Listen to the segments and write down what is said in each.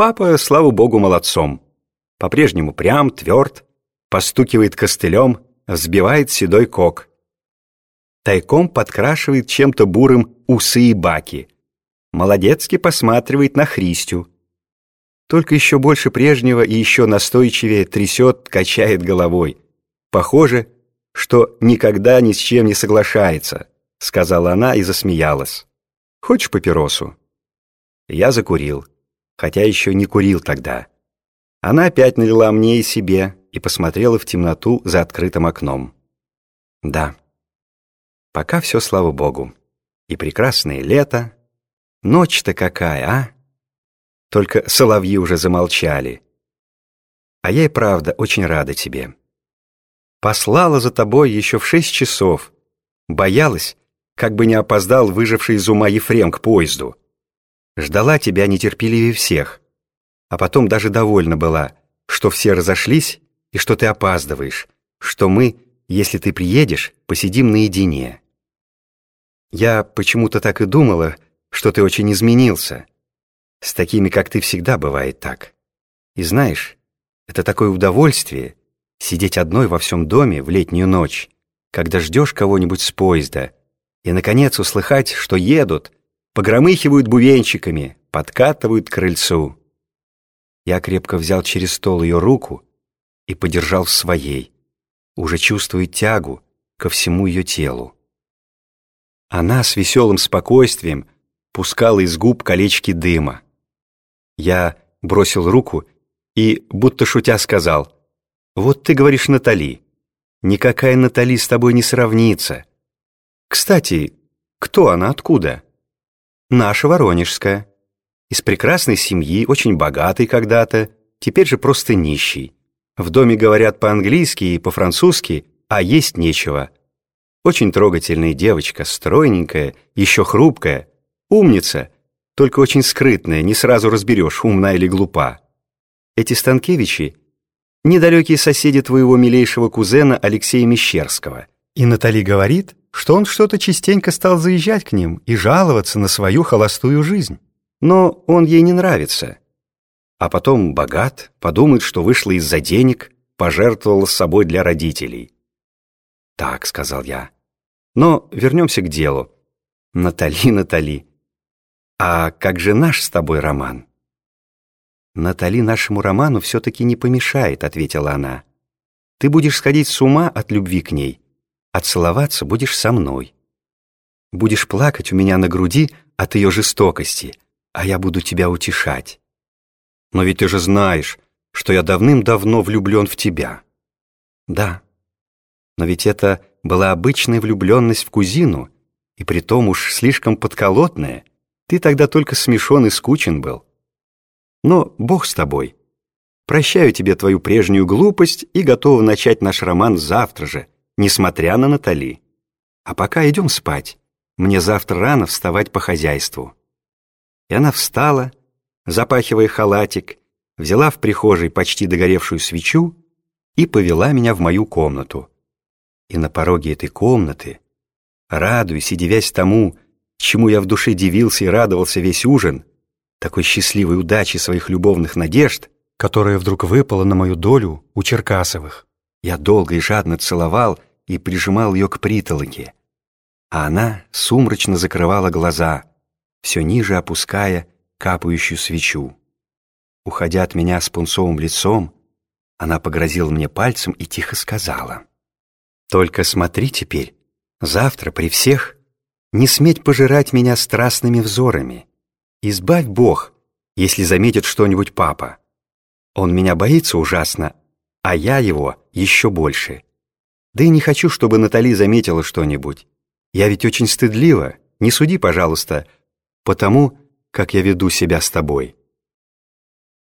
Папа, слава богу, молодцом. По-прежнему прям, тверд, постукивает костылем, взбивает седой кок. Тайком подкрашивает чем-то бурым усы и баки. Молодецки посматривает на Христю. Только еще больше прежнего и еще настойчивее трясет, качает головой. Похоже, что никогда ни с чем не соглашается, сказала она и засмеялась. Хочешь папиросу? Я закурил, хотя еще не курил тогда. Она опять налила мне и себе и посмотрела в темноту за открытым окном. Да, пока все, слава богу. И прекрасное лето. Ночь-то какая, а? Только соловьи уже замолчали. А я и правда очень рада тебе. Послала за тобой еще в шесть часов. Боялась, как бы не опоздал выживший из ума Ефрем к поезду. Ждала тебя нетерпеливее всех. А потом даже довольна была, что все разошлись и что ты опаздываешь, что мы, если ты приедешь, посидим наедине. Я почему-то так и думала, что ты очень изменился. С такими, как ты, всегда бывает так. И знаешь, это такое удовольствие сидеть одной во всем доме в летнюю ночь, когда ждешь кого-нибудь с поезда, и, наконец, услыхать, что едут, погромыхивают бувенчиками, подкатывают к крыльцу. Я крепко взял через стол ее руку и подержал в своей, уже чувствуя тягу ко всему ее телу. Она с веселым спокойствием пускала из губ колечки дыма. Я бросил руку и, будто шутя, сказал, «Вот ты говоришь Натали. Никакая Натали с тобой не сравнится. Кстати, кто она, откуда? Наша Воронежская. Из прекрасной семьи, очень богатой когда-то, теперь же просто нищий. В доме говорят по-английски и по-французски, а есть нечего. Очень трогательная девочка, стройненькая, еще хрупкая, умница, только очень скрытная, не сразу разберешь, умна или глупа. Эти Станкевичи — недалекие соседи твоего милейшего кузена Алексея Мещерского. И Натали говорит, что он что-то частенько стал заезжать к ним и жаловаться на свою холостую жизнь. Но он ей не нравится. А потом богат, подумает, что вышла из-за денег, пожертвовала собой для родителей. «Так», — сказал я. «Но вернемся к делу. Натали, Натали. А как же наш с тобой роман?» «Натали нашему роману все-таки не помешает», — ответила она. «Ты будешь сходить с ума от любви к ней, а целоваться будешь со мной. Будешь плакать у меня на груди от ее жестокости, а я буду тебя утешать. Но ведь ты же знаешь, что я давным-давно влюблен в тебя. Да, но ведь это была обычная влюбленность в кузину, и притом уж слишком подколотная. Ты тогда только смешон и скучен был. Но Бог с тобой. Прощаю тебе твою прежнюю глупость и готова начать наш роман завтра же, несмотря на Натали. А пока идем спать. Мне завтра рано вставать по хозяйству. И она встала, запахивая халатик, взяла в прихожей почти догоревшую свечу и повела меня в мою комнату. И на пороге этой комнаты, радуясь и дивясь тому, чему я в душе дивился и радовался весь ужин, такой счастливой удачи своих любовных надежд, которая вдруг выпала на мою долю у Черкасовых. Я долго и жадно целовал и прижимал ее к притолоке. А она сумрачно закрывала глаза, все ниже опуская капающую свечу. Уходя от меня с пунцовым лицом, она погрозила мне пальцем и тихо сказала. «Только смотри теперь, завтра при всех не сметь пожирать меня страстными взорами. Избавь Бог, если заметит что-нибудь папа. Он меня боится ужасно, а я его еще больше. Да и не хочу, чтобы Натали заметила что-нибудь. Я ведь очень стыдлива. Не суди, пожалуйста, потому, как я веду себя с тобой.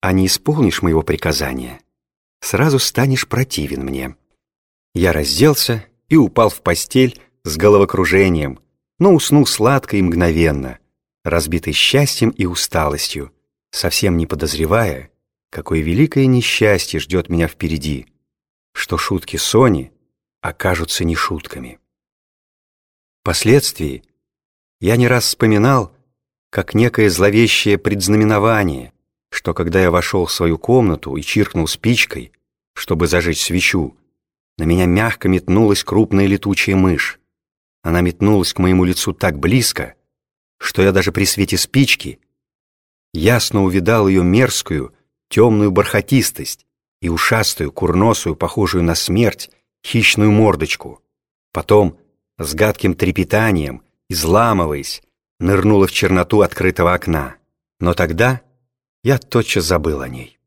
А не исполнишь моего приказания, сразу станешь противен мне. Я разделся и упал в постель с головокружением, но уснул сладко и мгновенно, разбитый счастьем и усталостью, совсем не подозревая, какое великое несчастье ждет меня впереди, что шутки Сони окажутся не шутками. что когда я вошел в свою комнату и чиркнул спичкой, чтобы зажечь свечу, на меня мягко метнулась крупная летучая мышь. Она метнулась к моему лицу так близко, что я даже при свете спички ясно увидал ее мерзкую, темную бархатистость и ушастую, курносую, похожую на смерть, хищную мордочку. Потом, с гадким трепетанием, изламываясь, нырнула в черноту открытого окна. Но тогда я тотчас забыл о ней.